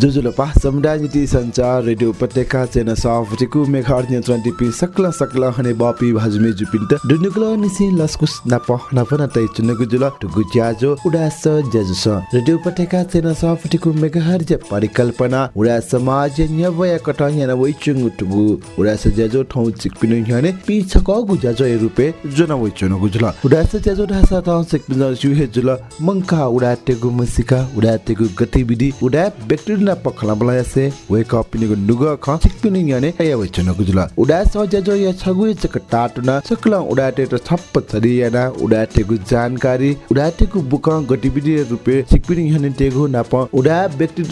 जुजुलपा समुदाय नीति संचार रेडियो उपत्यका चेना साफटिकु मेघार नियन्त्रण टिपी सकला सकला हने बापी भाजुमे जुपिन्ट दुनुगुल निसी लस्कुस नाप नापना तै चुनुगु जुल टुगु ज्याजो उडास ज्याजुस। रेडियो उपत्यका चेना साफटिकु मेघार जे परिकल्पना उडा समाज न्यवय कट याना वइ चुंगु टुगु। उडास ज्याजो ठौ चिकपिनु ह्याने पि छकगु ज्याजो ए रुपे जना वइ चुनुगु जुल उडास ज्याजो ढासा ठौ चिकपिनु जुहे जुल मंका उडा टेगु मुसिका उडा टेगु गतिविधि उडा व्यक्ति पखला बलायसे वेकअप पिनुगु नुग ख छिक पिनि न्ह्याने यावच नगु जुल उडासह ज ज या छगु चकाटा टन उडा व्यक्ति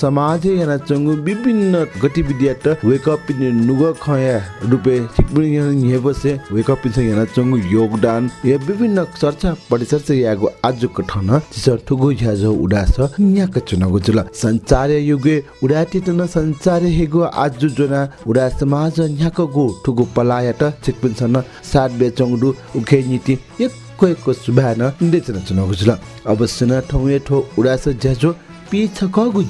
समाज याना चंगु विभिन्न गतिविधि यात वेकअप पिनुगु नुग ख या रुपे छिक पिनि न्हने बसे वेकअप युगे उडाटी तन संचार हेगो आजु जोना उडा समाज न्याक गो ठुगु पलायत चिकपिन सन सात बेचंगडु उखे नीति एक एक सुभान देचना चुना गुजुला अवश्य न ठौए ठो उडा स झ्याजो पी छकगु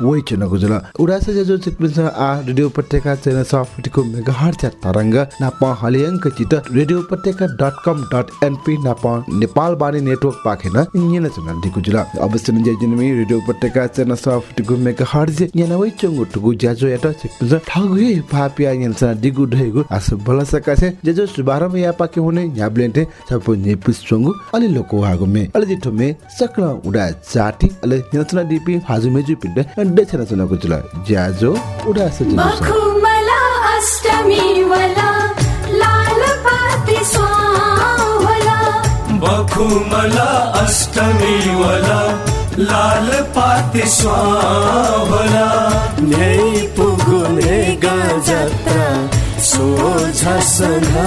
चुना गुजुला उडा स ज्याजो चिकपिन स आ रेडियो उपत्यका चैनल सफ्टको मेगाहर्ज तरंग। नाप हलियंक चित रेडियो उपत्यका डट कम डट एनपी नाप नेपाल बानी नेटवर्क पाखेन इन्यन चुना दिगु जुला अवश्य न जजिनमी रेडियो उपत्यका चैनल सफ्टको मेगाहर्ज याना वइ चंगु टुगु ज्याजो चिकपिन स ठगु फापिया यन्सा दिगु ढेगु आस बल सकासे ज्याजो शुभारम्भ या पाके हुने याब्लेन्टे सपो नेपिस चंगु अलि लोको हागु मे अलि जिठो मे सकला उडा जाति अलि यन्त्रणा दिपी हाजु मेजु पिन्ड देछना चुनाको जुल ज्याजो उडा बखुमला अष्टमी वला लाल पाती स्वावला बखुमला अष्टमी वला लाल पाती स्वावला न्याय पुगुने गाजत्रा सोझसना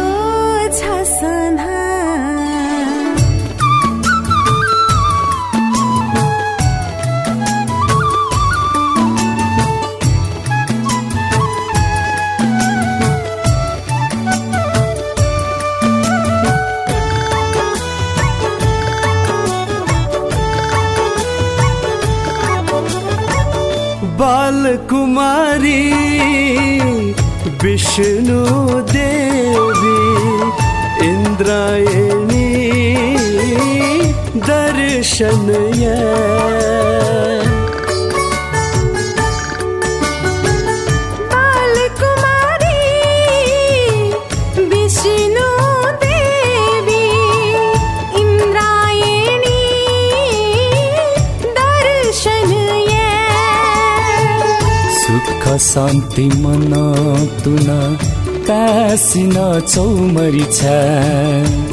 बाल कुमारी विष्णु देवी इंद्रायणी दर्शन है शान्ति मन तुन कासिन चौमरी छ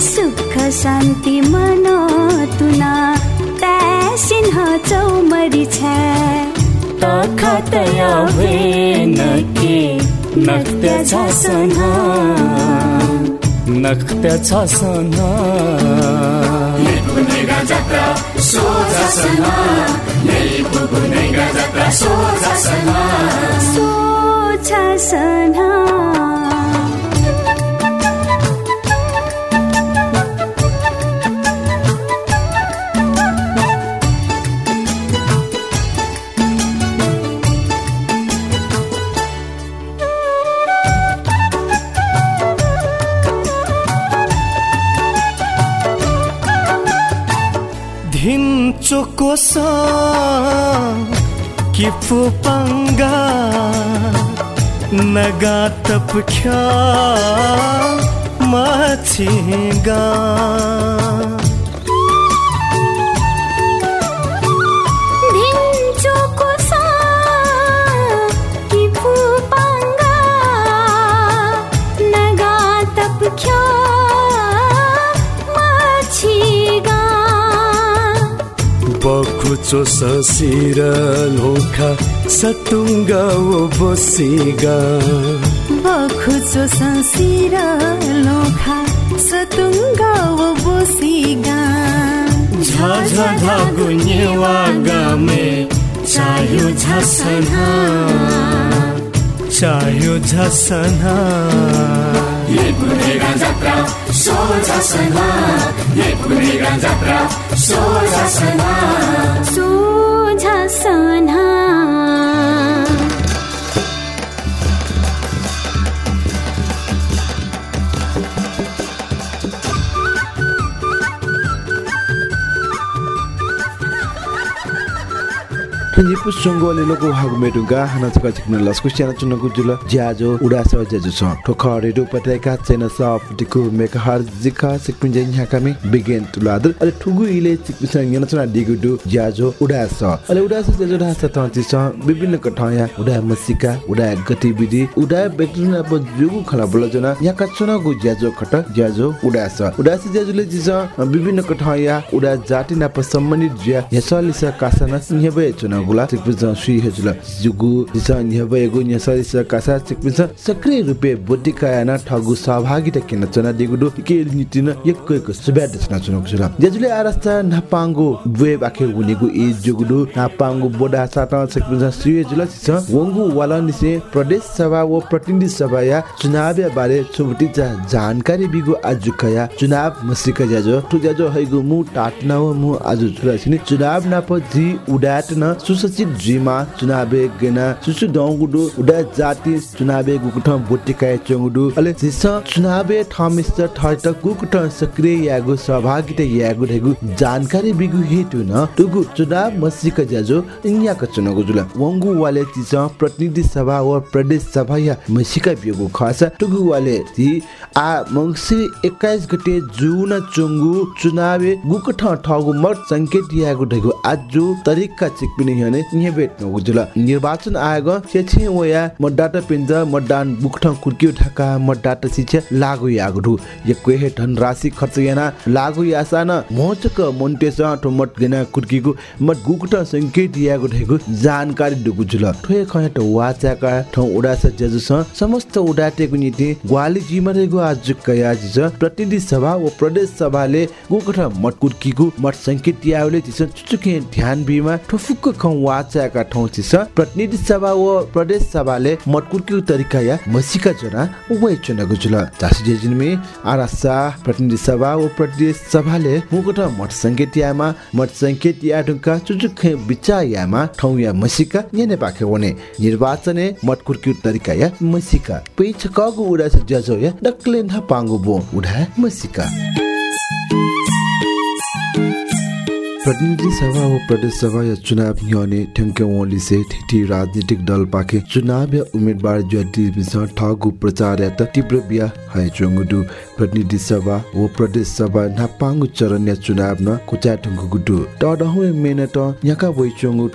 सुख शान्ति मन तुना त्यासिन चौमरी छ तखतया वेन के नक्त्य छ सना नक्त्य छ सना। सोझसना। धिन चोको सा कि फुपङ्गा नगा तपख्या माछिगा बकुचो ससिर लोखा सतुङ्गा ओ बसिगा बखुचो संसिर लोखा सतुङ्गा वो बोसिगा झझ धागो नेवा गामे चायो झसना। चाह्यो झसना। सोजासना पु सङ्गो लेलोको हाग मेटुङ्गा हाना छुका छिक्न लस्कु स्यान चुनगु ज्याजो उडास ज्याजो छ ठोखा रेडो पत्रिका चेन सफ दिकु मेक हार जिका सिकपिन जें ह्याकामे बिगेन तुलाद अले ठुगु इले चिकपिसन गेन चना ज्याजो उडास अले उडास ज्याजो ढास त छ विभिन्न कठाया उडा मसिका उडा गतिविधि उडा बेक्टुन अब जुगु खला बलजना याका ज्याजो खट ज्याजो उडास उडास ज्याजुले जिज विभिन्न कठाया उडा जाति नप सम्बन्धित ज्या यसलिसा कासना सिंह बे हेजुल जुगु न्यबे गु यसलिस कासा चिकपिस सक्रिय रुपे बोटिकायाना ठगु सहभागिता किन चना दिगुदु के नीतिन यक्को एक सुब्याद चना चुनाको जुल ज्याजुले आरस्ता नापाङ्गो बुए बाखे गुनेगु ए जुगुदु नापाङ्गो बोडा साता चिकपिस सुइ जुल सिस वंगु वाला निसे प्रदेश सभा व प्रतिनिधि सभा या चुनाव बारे छुबटी जानकारी बिगु आज कया चुनाव मसिका जाजो टु जाजो हैगु मु टाटना मु आज छुरा छिने चुनाव ना प जी उडाट न सुसचित जिमा चुनाव गेना सुसु दंगुडु उडा जाति चुनाव गुकुठ बोटिका चंगुडु अले सिस चुनाव थमिस थर्ट गुकुठ सक्रिय यागु सहभागिता यागु धेगु जानकारी बिगु हेतु न तुगु चुनाव मसिका जाजो इन्या कचनगु जुला वंगु वाले चिस प्रतिनिधि सभा व प्रदेश सभा या मसिका बिगु खास टुगु वाले ती आ मंगसिर 21 गते जुन चंगु चुनावे गुकठ ठगु मत संकेत यागु ढगु आजु तरिका चिकपिने हने बेट न उजुला निर्वाचन आयोग छेछे वया मतदाता पिन्ज मतदान गुकठ कुर्कियो ढाका मतदाता शिक्षा लागु यागु ढु यक्वे हे धन राशि खर्च याना लागु यासा न मोचक मोन्टेस ठो मत गेना कुर्कीगु मत गुकठ संकेत यागु ढगु जानकारी डुगु जुल ठोय खय त वाचाका ठौ उडास जजुस समस्त उडाटेको नीति ग्वाली जिमरेगु आज कया जिस प्रतिनिधि सभा व प्रदेश सभाले गुकठ मटकुर्कीगु मट संकेत यावले तिस चुचुके ध्यान बिमा ठुफुक्क खौ वाचाका ठौ तिस प्रतिनिधि सभा व प्रदेश सभाले मटकुर्कीगु तरिका या मसिका जना उवै चुनगु जुल जासि जेजिनमे आरासा प्रतिनिधि सभा व प्रदेश सभाले मुकठ मट संकेत यामा मट संकेत या ढुका चुचुके बिचा यामा ठौ या मसिका यने पाखे वने निर्वाचने मटकुर्की तरिका या मसिका। पेछ कगु उडा जजो या डक्ले न पांगु बो उडा मसिका। प्रतिनिधि सभा व प्रदेश सभा या चुनाव न्याउने ठ्याङ्के वली से राजनीतिक दल पाखे चुनाव या उम्मेदवार ज्योति ठगु प्रचार या तीव्र बिया हाय प्रतिनिधि सभा व प्रदेश सभा नापाङ्गु चरण या चुनाव न कुचा ठुङ्गु गुडु त डहु मेन त यका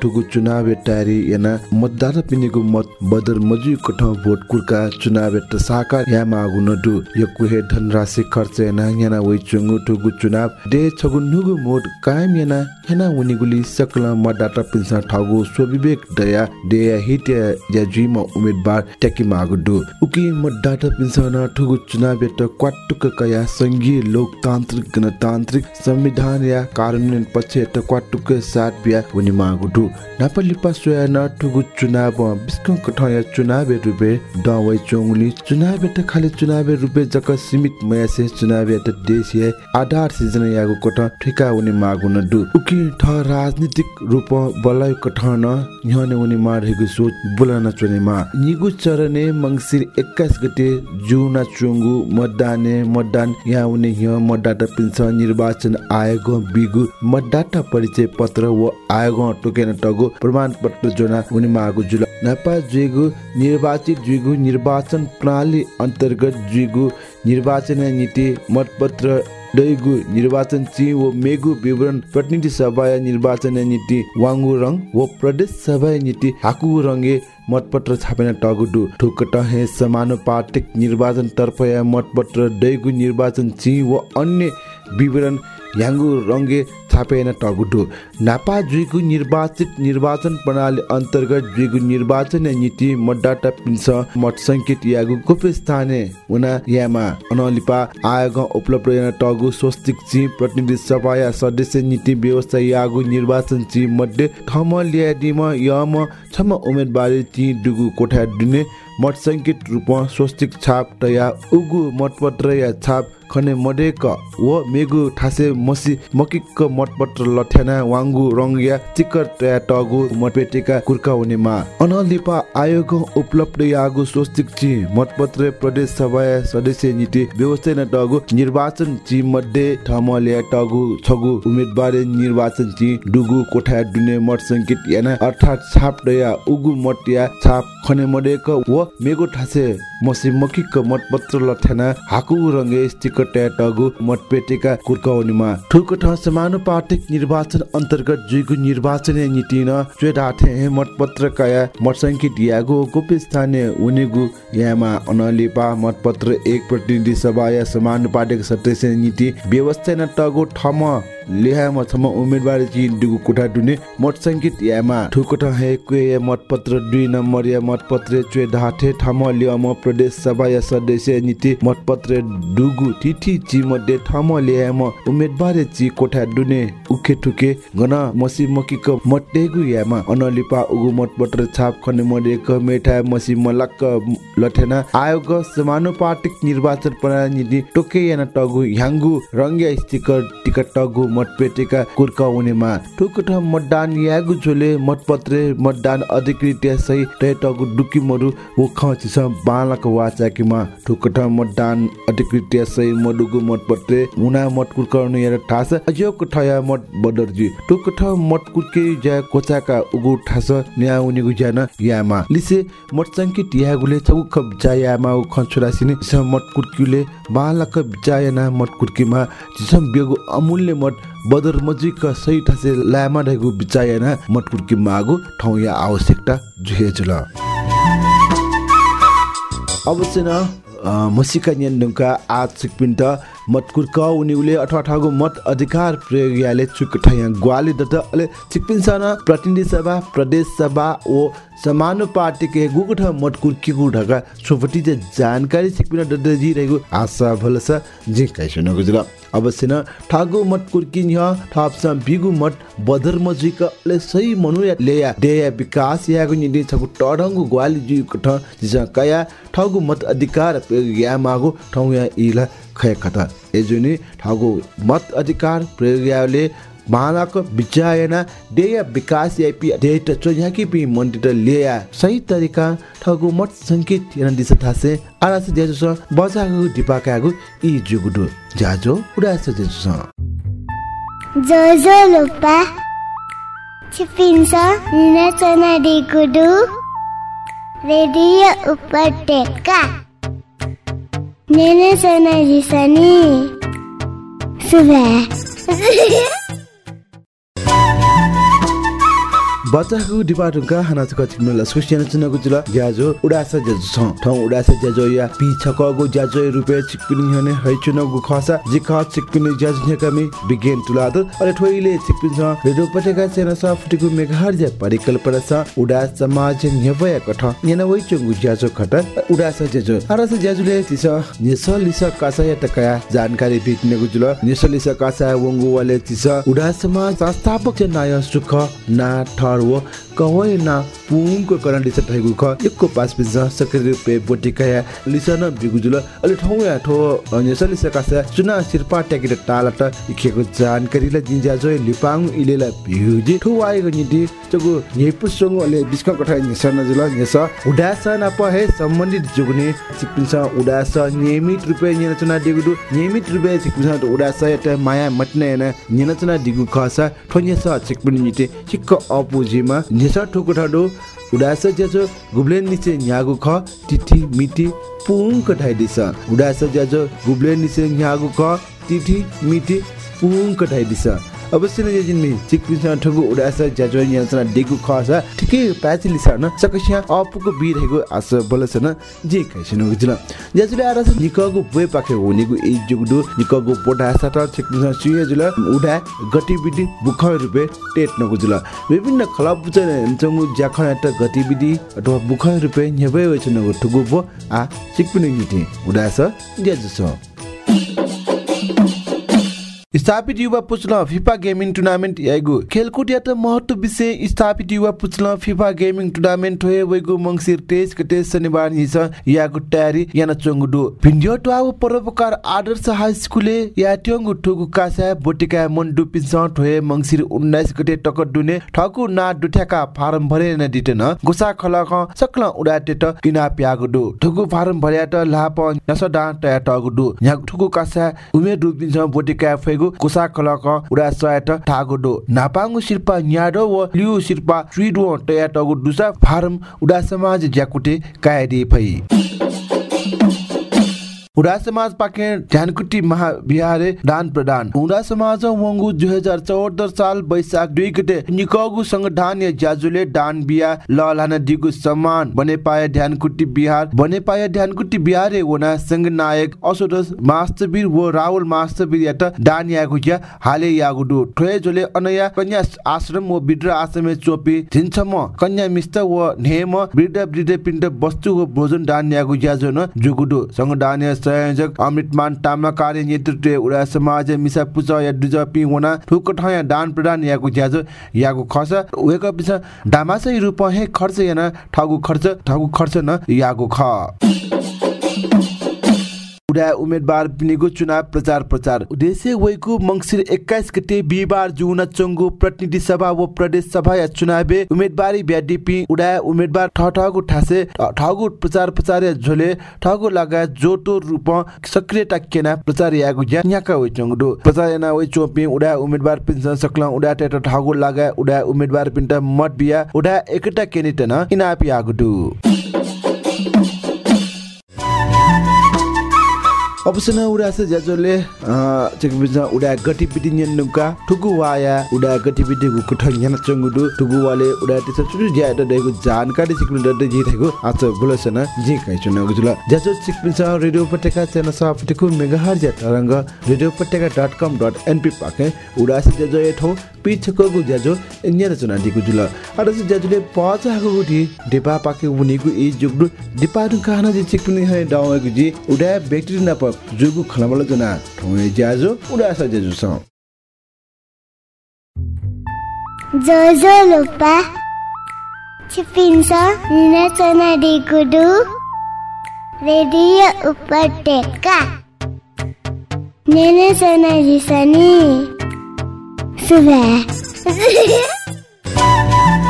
ठुगु चुनाव टारी याना मतदाता पिनेगु मत बदर मजु कठ भोट कुर्का चुनाव या साकार या मागु नडु यकु हे धनराशि खर्च याना याना वइ चोंगु ठुगु चुनाव दे छगु नुगु मोड कायम याना हेना उनीगुली सकल मतदाता पिन्सा ठगु स्वविवेक दया देया हिट या जुइम उम्मेदवार ट्याकी मागुडु उकी मतदाता पिन्सा न ठगु चुनाव या क्वाटुक कया संघीय लोकतान्त्रिक गणतान्त्रिक संविधान या कानुन पक्ष त क्वाटुक साथ बिया उनी मागुडु नापली पासोया न ठगु चुनाव बिस्कं कठया चुनाव रुपे दवै चोंगली चुनाव त खाली चुनाव रुपे जक सीमित मयासे चुनाव त देशीय आधार सिजन यागु कोठ ठिका उनी मागुन दु। उकी ठ राजनीतिक रूप बलय कठन न्हने उनी मारेगु सोच बुलाना चोने मा निगु चरने मंगसिर 21 गते जुना चुंगु मतदाने मतदान यहाँ उनी यहाँ मतदाता पिन्छ। निर्वाचन आयोग बिगु मतदाता परिचय पत्र व आयोग टोकेन टगु प्रमाण पत्र जोना उनी मागु जुल। नपा जुगु निर्वाचित जुगु निर्वाचन प्रणाली अन्तर्गत जुगु निर्वाचन नीति मतपत्र दैगु निर्वाचन ची व मेगु विवरण प्रतिनिधि सभा निर्वाचन नीति वाङ्गु रङ व प्रदेश सभा नीति हाकु रङ्गे मतपत्र छापेन टगुडु ठुक टहे समानुपातिक निर्वाचन तर्फ मतपत्र दैगु निर्वाचन ची व अन्य विवरण याङ्गु रङ्गे छापेन टगुडु नापा जुइगु निर्वाचित निर्वाचन प्रणाली अन्तर्गत जुइगु निर्वाचन नीति मतदाता पिन्छ। मत सङ्केत यागु गोप्य स्थाने उना यामा। अनलिपा आयोग उपलब्ध टगु स्वस्तिक ची प्रतिनिधि सभा या सदस्य नीति व्यवस्था यागु निर्वाचन ची मध्ये थम ल्यादिम यम छम उम्मेदवारी ची डुगु कोठा दुने। मत सङ्केत रूपमा स्वस्तिक छाप तया उगु मतपत्र या छाप खने मडेक व मेगु ठासे मसी मकिक मतपत्र लठ्याना वाङ्गु रङ्गिया चिकर तया टगु मतपेटिका कुर्का हुनेमा। अनलिपा आयोग उपलब्ध यागु स्वस्तिक ची मतपत्र प्रदेश सभा सदस्य नीति व्यवस्था न टगु निर्वाचन ची मध्ये ठमल्या टगु छगु उम्मेदवार निर्वाचन ची डुगु कोठा दुने मत सङ्केत याना अर्थात् छाप दया उगु मत या छाप खने मडेक व मेगु ठासे मसी मकिक मतपत्र लठ्याना हाकु रङ्गे स्टिकर टया टगु मतपेटिका कुर्काउनीमा। ठुक ठ समानुपातिक निर्वाचन अन्तर्गत जुइगु निर्वाचन नीति न चेडाठे मतपत्र काया मतसङ्ख्या दियागो गोप्य स्थानीय उनेगु यामा अनलिपा मतपत्र एक प्रतिनिधि सभा या समानुपातिक सदस्य नीति व्यवस्था टगु ठम लेहामा छम उम्मेदवार जी दुगु कोठा दुने मत सङ्गीत यामा। ठुकट हे कुए मतपत्र दुई नम्बर या मतपत्र चुए ढाठे ठम लियम प्रदेश सभा या सदस्य नीति। मतपत्र दुगु तिथि ची मध्ये ठम लियाम उम्मेदवार जी कोठा दुने उखे ठुके गन मसी मकिक मटेगु यामा। अनलिपा उगु मतपत्र छाप खने मडे क मेठा मसी मलक लठेना। आयोग समानुपातिक निर्वाचन प्रणाली टोके याना टगु ह्याङ्गु रङ्गिया स्टिकर टिकट टगु मतपेटिका कुर्काउनेमा ठुकठ मतदान यागु झोले मतपत्रे मतदान अधिकृत सही टगु डुकी मरु वो खचिस बालक वाचाकीमा ठुकठ मतदान अधिकृत सही मडुगु मतपत्रे मुना मत कुर्काउनु या ठास अजोक ठया मत बदरजी ठुकठ मत कुर्के ज्या कोचाका उगु ठास न्या उनीगु ज्यान यामा। लिसे मत संकित यागुले छगु खब जायामा खन्छुरासिने मत कुर्किले बालक जायना मत कुर्कीमा जिसम बेगु अमूल्य मत बदर मजिक सही ठासे लामा ढेगु बिचायना मत कुर्की मागु ठाउँ या आवश्यकता जुहे जुल अवश्य न मसिका न्यान्डुङका आज सिकपिन्ट मतकुर क उनीले अथवा अठागो मत अधिकार प्रयोग याले चुक ग्वाली दत अले प्रतिनिधि सभा प्रदेश सभा ओ समानुपातिक गुगुठ मतकुर किगु ढका सोपटी जे जानकारी सिकपिन ददजी रहेको आशा भलस जे गुजरा अवश्य न ठागु मत कुर्किन थाप्स बिगु मत बदर मजिक ले सही मनु लेया देया विकास यागु निदि छगु टडंगु ग्वाली जु कठ जिस कया ठागु मत अधिकार या मागु ठौ या इला खय कथा। एजुनि ठागु मत अधिकार प्रयोगले मालाको विचायना देय विकास यापी डेट चोझाकी पि मन्दिर लेया। सही तरिका ठगु मत संकेत याना दिस थासे आरास जेजु बजागु दिपाकागु इ जुगुडु। जाजो उडास जेजु जोजो लुपा छिपिन्छ निनाचना डिगुडु। रेडियो उपत्यका निनाचना जिसनी। सुबह। बच्चाको डिपार्टमेन्टका हाना छ कति मेला सुस्यान चुनको जुल ज्याजो उडासा ज्याजो छ। ठौ उडासा ज्याजो या पि छकगो ज्याजो रुपे चिकपिनि हने है चुनको खसा। जिका चिकपिनि ज्याजो ने कमी बिगेन तुलाद। अले ठोइले चिकपिन छ। रेडियो पटेका सेना सा फुटिको मेघार ज्या परिकल्पना छ। उडा समाज न्यवया कठ। नेना वइ चंगु ज्याजो खट। उडासा ज्याजो। आरासा ज्याजुले तिस निस लिस कासा या तकया जानकारी भेट्नेको जुल निस लिस कासा वंगु वाले तिस उडा समाज संस्थापक नाय सुख। ना ठर वो कवय ना पुङको करण लिस ठगु ख। एकको पास पिस सक्रिय रुपे बोटिकाया लिसन बिगुजुल अलि ठौ या ठो नेसली सकासा चुना सिरपा ट्याकिट टाला त इखेको जानकारी जिन्जा जोय लिपाङ इलेला बिउजी ठो आएको निति चगु नेपुसंग अले बिस्क कठा नेस उडास न प हे सम्बन्धित जुगने। सिपिन्छ उडास नियमित रुपे निरचना दिगुदु नियमित रुपे सिपिन्छ उडास एटा माया मट्ने न दिगु खसा ठोन्यस सिकपिन निति सिक्क अपुजिमा नेस ठोको ठाडो उडास ज्याजो गुब्लेन निचे न्यागु ख तिथि मिति पुङ कठाइदिस उडास ज्याजो गुब्लेन निचे न्यागु ख तिथि मिति पुङ कठाइदिस अवश्य नै जिनमी चिक पिसा ठगु उडास ज्याजो यान्सना डेगु खस ठिकै प्याचि लिसन सकस्या अपुको बिरहेको आस बोलस न जे खाइसन गुजल। ज्याजुले आरस निकगु बुए पाखे हुनेगु ए जुगदु निकगु पोटा सात चिक पिसा सुये जुल उडा गतिविधि बुख रुपे टेट नगुजुल विभिन्न खलाप बुचन चंगु ज्याखयात गतिविधि अथवा बुख रुपे न्यबे वचन ठगु बो आ चिक पिने निति उडास ज्याजुस स्थापित युवा पुच्ल फिफा गेमिङ टुर्नामेन्ट याइगु खेलकुद या त महत्व विषय स्थापित युवा पुच्ल फिफा गेमिङ टुर्नामेन्ट होए मंगसिर 23 गते शनिबार हिस यागु तयारी याना चंगुडु भिन्डियो टुआउ परोपकार आदर्श हाई स्कुले या ट्यंगु ठुगु कासा बोटिका मन्डु पिन्छ होए मंगसिर 19 गते टकट दुने ठगु ना दुठ्याका फारम भरे न दिटेन। गुसा खलक सक्ल उडाटे त किना प्यागु दु ठुगु फारम भर्या त लाप नसडा तया टगु दु या ठुगु कासा उमे दु पिन्छ बोटिका फेगु कुसा खलक उडा सयात ठागु दो नापाङ्गु शिल्पा न्याडो व लिउ शिल्पा ट्रिडो तया टगु दुसा फारम उडा समाज ज्याकुटे कायदे फै। हुडा समाज पाके ध्यानकुटी महाविहारे दान प्रदान हुडा समाज वंगु दुई हजार चौहत्तर साल वैशाख दुई गते निकगु संगठन या ज्याजुले दान ल लाना दिगु सम्मान बने पाए ध्यानकुटी बिहार बने पाए ध्यानकुटी बिहारे वना संघ नायक असोदस मास्टरवीर व राहुल मास्टरवीर यात दान यागु या हाले यागु दु ठोए जोले अनया कन्या आश्रम व वृद्ध आश्रम चोपी झिन्छम कन्या मिस्त व नेम वृद्ध वृद्ध पिण्ड वस्तु व भोजन दान यागु ज्याजो न जुगुदु संगठन संयोजक अमृतमान तामा कार्य नेतृत्व उडा समाज मिसा पुचा या दुज पि वना ठुक ठया दान प्रदान याको ज्याजो याको खस वेक पिस दामासै रूप हे खर्च याना ठगु खर्च ठगु खर्च न याको ख। उडा उम्मेदवार पिनेको चुनाव प्रचार प्रचार। उद्देश्य वैको मंगसिर एक्काइस गते बिहिबार जुन चङ्गु प्रतिनिधि सभा व प्रदेश सभा या चुनावे उम्मेदवारी ब्याडिपी उडा उम्मेदवार ठगु ठासे ठगु प्रचार प्रचार झोले ठगु लगायत जोटो रूप सक्रिय टाकेना प्रचार यागु ज्या न्याका वइ चङ्गु प्रचार उडा उम्मेदवार पिन्सन सक्ला उडा टेट ठगु लगा उडा उम्मेदवार पिन्ट मत बिया उडा एकटा केनिटन इनापि आगु अवसन उडास ज्याजोले चेक बिजा उडा गतिविधि न्यनुका ठुगु वाया उडा गतिविधि गुकु ठन्यान चंगुदु ठुगु वाले उडा तिस चुजु ज्या देगु जानकारी सिक्नु द जी थेगु आच बुलसन जी काइ चुन गुजुल ज्याजो चिक बिजा रेडियो पटेका चेन सफटिकु मेगाहर ज्या तरंग रेडियो पटेका.com.np पाके उडास ज्याजो एठो पिछको गु ज्याजो न्य रचना दिगु जुल अरस ज्याजोले पचा गु गुटी देपा पाके उनिगु इ जुगु दिपा दु कहना जी चिक पनि है दाउ जी उडा व्यक्ति न जुगु खलमल जना ठोए ज्याजो उडास ज्याजो स जोजो लुपा। छिपिन्छ निनाचना डिगुडु रेडियो उपत्यका निनाचना जिसनी सुबह।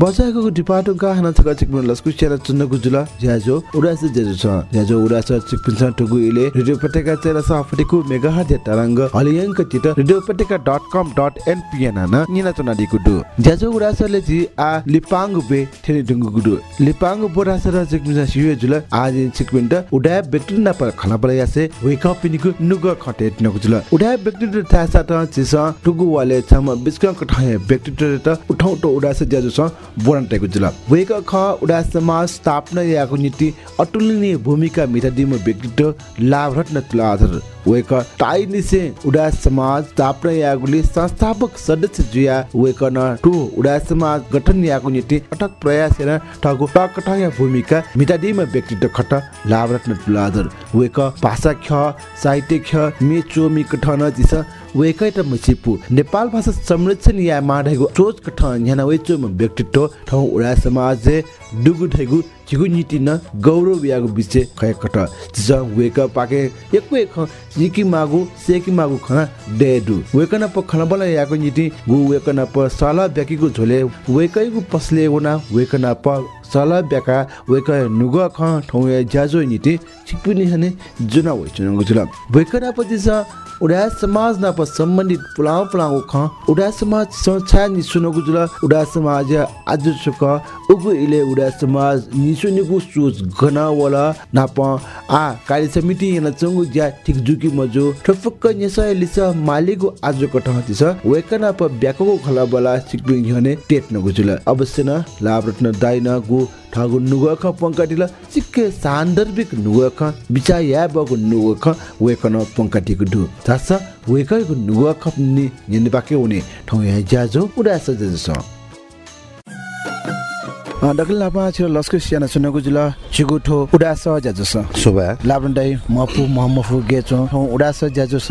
बचाएको डिपाटो गाहना छ चिकपिन लस्कु चेरा चुन्न गुजुला ज्याजो उडास ज्याजो छ ज्याजो उडास चिकपिन छ टुगु इले रेडियो पटेका चेरा सफटिकु मेगाहर्ज तरंग हलियंक चित रेडियो पटेका डट कम डट एनपीएन न निना चुना दिगुडु ज्याजो उडासले जी आ लिपाङ बे थेनि डुंगु गुडु लिपाङ बोरास र चिकपिन छ सिवे जुल आज चिकपिन त उडा व्यक्ति न पर खला पर यासे वेक अप पिनिकु नुग खटे न गुजुल उडा व्यक्ति त थासा त चिस टुगु वाले छम बिस्क कठाय व्यक्ति त उठाउ त उडास ज्याजो छ बोरान्टेको जुल वेक ख उडा समाज स्थापना याको नीति अतुलनीय भूमिका मिथादिम व्यक्तित्व लाभ रत्न तुलाधर वेक टाइ निसे उडा समाज स्थापना यागुली संस्थापक सदस्य जुया। वेक न टु उडा समाज गठन यागु निति अटक प्रयास हेर ठगु टक टक भूमिका मिटादिमा व्यक्तित्व खट लाभरत्न तुलादर वेक भाषा ख साहित्य ख मि कठन दिस वेकै त मसिपु नेपाल भाषा संरक्षण या माढेगु सोच कठ न्याना वेचो व्यक्तित्व ठौ उडा समाज डुगु ठेगु चिगु नीति न गौरव यागु बिचे खय कठ जिस वेक पाके एकु एक जिकि मागु सेकि मागु ख डेडु। वेकन प खलबल यागु नीति गु वेकन प साला ब्याकीगु झोले वेकैगु पसले वना वेकन प साला ब्याका वेक नुग ख ठौ या ज्याजो नीति छिपुनि हने जुना वइ चुनगु जुल वेकन प जिस उडा समाज न प सम्बन्धित पुलाउ पुलाउ ख उडा समाज संस्था नि सुनगु जुल उडा समाज आज सुक उगु इले उडा समाज निसुनिगु सोच गना वला नाप आ कार्य समिति यन चंगु ज्या ठिक जुकी मजो ठफक्क नेस लिस मालिगु आज कठ हतिस वेकना प ब्याकगु खला बला सिक्बिङ हने टेट नगु जुल अवश्य न लाभ रत्न दाइन गु ठागु नुगख पंकाटिला सिक्के सान्दर्भिक नुगख बिचा या बगु नुगख वेकन पंकाटिको दु थासा वेकैको नुगख नि यनि बाके उनी ठौ या ज्याजो उडा सजस दखल लापा छिरो लस्कु सियाना सुनको जुल चिगुठो उडास ज्याजस सुबा लाबन्डाई मफु महमफु गेचो उडास ज्याजस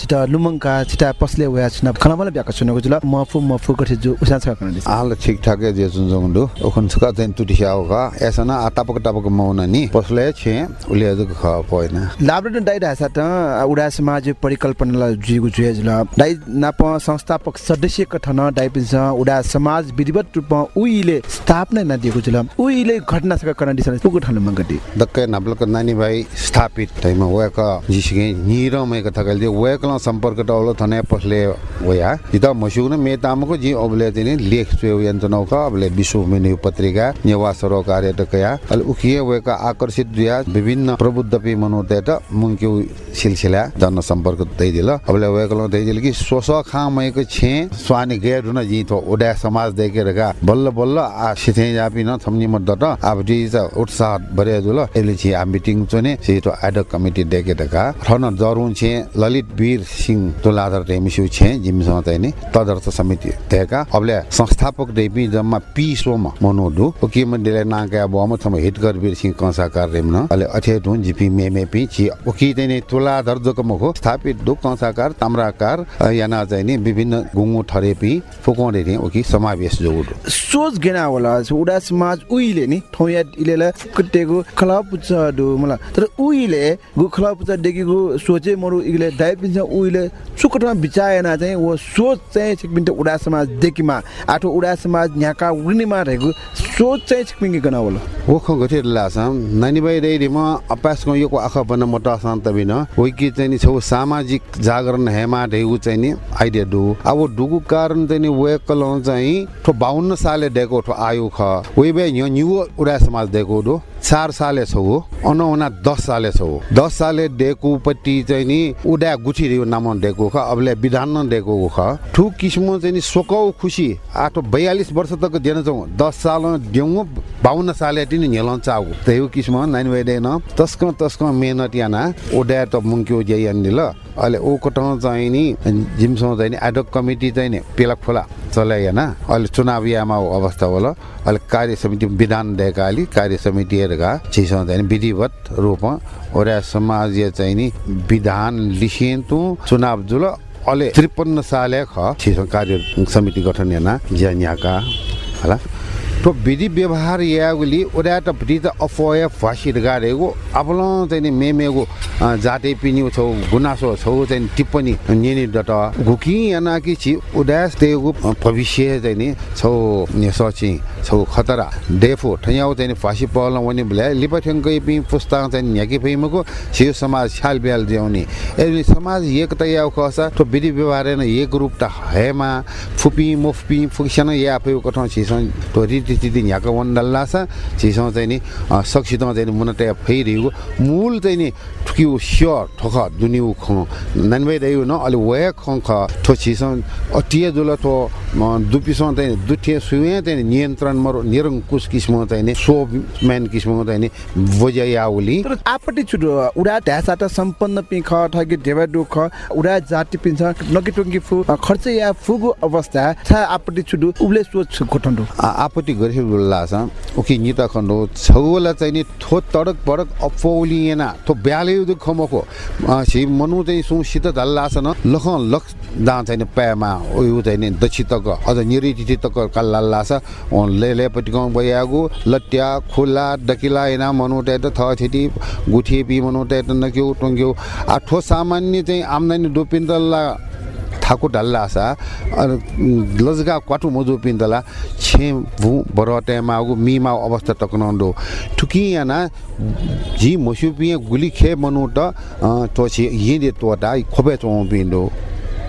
छिटा लुमङका छिटा पसले वया छिना खलामला ब्याक सुनको जुल मफु मफु कठि जु उसा छ कन आल ठीक ठाक जे जुन जुन दु ओखन छका तेन तुति स्याओगा एसना आतापक तापक मौना नि पसले छे उले जु ख पोइना लाब्रन दाइ ढासा त उडा समाज परिकल्पना जुगु जुए जुल दाइ नाप संस्थापक सदस्य कथन दाइ पिन्छ उडा समाज विधिवत रूपमा उइले स्थापना न दिएको जुल उइले घटना सक कन दिस पुगु ठन मंगटी दक्कै नबलक नानी भाइ स्थापित तैमा वेक जिसिगे निरम एक थकल दे वेकल सम्पर्क टौलो थने पसले वया। जिता मशुन मे तामको जि अबले तिनी लेख सुयो यन्त्र का अबले विश्व मेनु पत्रिका नेवा सरो कार्य टकया अल उखिए वेक आकर्षित दुया विभिन्न प्रबुद्धपि मनोते त मुंक्यु सिलसिला जन सम्पर्क दै दिल अबले वेकल दै दिल कि सोस खामैको छे स्वानी गेर न जि थो ओडा समाज देके रगा बल्ल बल्ल आ सिथे जापि न थम्नि मद्द त अब दि त उत्साह बरे जुल एले छि आ मिटिङ चने छि तो एडक कमिटी दका ठन जरुन छे ललित वीर सिंह तुलाधर रेमिसु छे जिमसँग चाहिँ नि तदर्थ समिति देका। अबले संस्थापक देपी जम्मा पिसोम मनोदु ओके मन्दिरले नाका बम थम हिटकर वीर सिंह कंसाकार रेमन अले अथे धुन जिपी मेमे पि छि ओके चाहिँ नि तुलाधर जकमको स्थापित दु कंसाकार ताम्राकार याना चाहिँ नि विभिन्न गुङ्गु ठरेपी फुकोडे ओके समावेश जोड सोच गेना उडा समाज उइले नि ठौया इलेला कटेगु खलापुच दु मला तर उइले गु खलापुच डेगीगु सोचे मरु इले दाइ पिन्छ उइले सुकटमा बिचाएना चाहिँ वो सोच चाहिँ छिकपिन्ट उडा समाज देखिमा आठो उडा समाज न्याका उड्नेमा रहेको सोच चाहिँ छिकपिङ्गे गना होला ओखो गथे लासम नानी बाई रे म अपासको यो आख बन मट शान्त बिन होइकी चाहिँ नि छौ सामाजिक जागरण हेमा ढेगु चाहिँ नि आइडिया दु अब डुगु कारण चाहिँ नि वे कल चाहिँ ठो 52 साले डेको ठो आयु ख ওই বে নিও নিও ওরা সমাজ দেখো দো चार साले छौ अन उना दस साले छौ दस साले डेको पट्टि चाहिँ नि उडा गुठी नाम डेको ख अबले विधान ख। ठु किसिम चाहिँ नि सोकौ खुसी आठो बयालिस वर्ष तक देन छौ। दस साल देउ बाहुन्न साले टिन नेलन चाउ। त्यही किसिम नाइन वेदेन तस्क तस्क मेहनत याना। ओडा त मुङ्क्यो जे यान्दिल अहिले ओ कटाउन चाहिँ नि जिमसँग चाहिँ नि एडक कमिटी चाहिँ नि पेलक फोला चलाइ होइन अहिले चुनावियामा अवस्था होला। अहिले कार्य समिति विधान दिएका अलि कार्य समिति हेरेका चिसँग चाहिँ विधिवत रूपमा ओरा समाज चाहिँ नि विधान लिसिन्तु चुनाव जुल अहिले त्रिपन्न साले ख कार्य समिति गठन हेर्न ज्यान्याका होला? तो विधि व्यवहार यागुली ओडा त भिटी त अफवाय फासिर गारेको अबल चाहिँ नि मेमेगो जाते पिनि छौ गुनासो छौ चाहिँ टिप्पणी निनि डट गुकी याना कि छि उदास तेगु भविष्य चाहिँ नि छौ नेसची छौ खतरा डेफो ठयाउ चाहिँ फासी पहल वनि बले लिपठंकै पि पुस्ता चाहिँ न्याकी फैमको छियो समाज छाल ब्याल ज्याउनी ए समाज एक त याउ खसा तो विधि व्यवहार न एक त हेमा फुपी मुफपी फुक्सन या पयो कठौ छिसन तो रीति तिथि न्याक वन डल्ला छ। छिसँग चाहिँ नि सक्षित चाहिँ नि मुना तया फेरिएको मूल चाहिँ नि ठुकिउ स्यो ठोख दुनिउ ख। ननवे दैउ न अलि वे ख ख। ठो छिसँग अटिए जुल ठो दुपिसँग चाहिँ दुठे सुए चाहिँ नियन्त्रण मरो निरङ्कुश किसिम चाहिँ नि सो म्यान किसिमको चाहिँ नि वजयाउली आपट्टि छुट उडा ढ्यासाट सम्पन्न पिख ठगी ढेवा दुख उडा जाति पिन्छ नकी टुङ्गी फु खर्च या फुगु अवस्था छा आपट्टि छुट उब्ले सोच खोटन्डु आ- आपत्ति गरिसकेको बेला छ उकि निता खण्डो छौला चाहिँ नि थो तडक पडक अपौलिएना थो ब्याले दुख मको छि मनु चाहिँ सु सित धल्ला छ न लख लख दा चाहिँ प्यामा उयो चाहिँ दक्षि तक अझ निरी तिथि तक कल्ला छ। ले ले पटिक बयागु लट्या खुला डकिला एना मनु टेट थ छिटी गुठी पि मनु टेट नक्यौ आ ठो सामान्य चाहिँ आम्दानी डोपिन्दल्ला thaku dalla sa lozga kwatu mozu pindala chem bu borote ma gu mi ma obostha taknondo tuki yana ji moshu pi guli khe manu ta to chi yin de to da khobe to pindo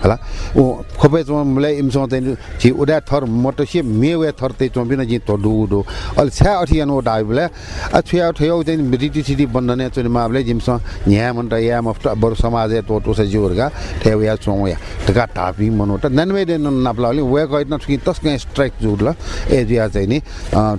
ओ खोबे चो मले इमसो तेन जी उडा थर मटो से मेवे थर ते चो बिन जी तो दु दु अल छा अठिया नो डाइ बले आ छ्या ठयो तेन बिटी सिटी बन्दने चो माबले जिमसो न्या मन त या मफ्ट बर समाज तो तो से जोरगा ठेव या चो या तका टापी मनो त ननवे देन नाप्लाले वे गइत न ठुकी तस्के स्ट्राइक चाहिँ नि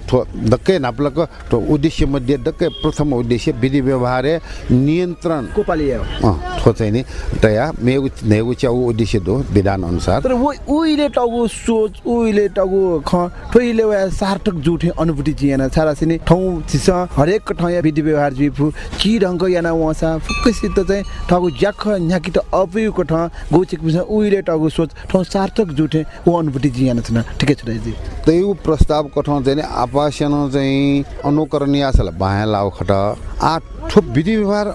ठो दक्कै नाप्लक तो उद्देश्य मध्ये दक्कै प्रथम उद्देश्य विधि व्यवहार नियन्त्रण ठो चाहिँ नि तया मेगु नेगु च्याउ उद्देश्य दो विधान अनुसार तर वो उहिले टगु सोच उहिले टगु ख ठोइले वा सार्थक जुठे अनुभूति जियाना छारा सिनी ठाउँ छिस हरेक ठाउँ या विधि व्यवहार जिफु कि ढङ्ग याना वसा फुक्कसित चाहिँ ठगु ज्याख न्याकी त अपयुको ठ गोचिक उहिले टगु सोच ठाउँ सार्थक जुठे वो अनुभूति जियाना छैन ठिकै छ दाइजी। त्यही प्रस्ताव कठाउँ चाहिँ आपासन चाहिँ अनुकरणीय आसल बाया लाउ खट। आ ठुप विधि व्यवहार